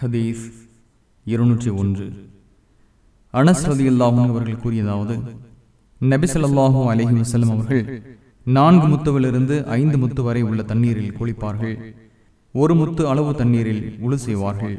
ஹதீஸ் இருநூற்றி ஒன்று. அனஸ் ரதியுல்லாஹும் அவர்கள் கூறியதாவது நபிசல்லாஹும் அலஹி வசலம் அவர்கள் நான்கு முத்துவிலிருந்து ஐந்து முத்து வரை உள்ள தண்ணீரில் குளிப்பார்கள். ஒரு முத்து அளவு தண்ணீரில் உழு செய்வார்கள்.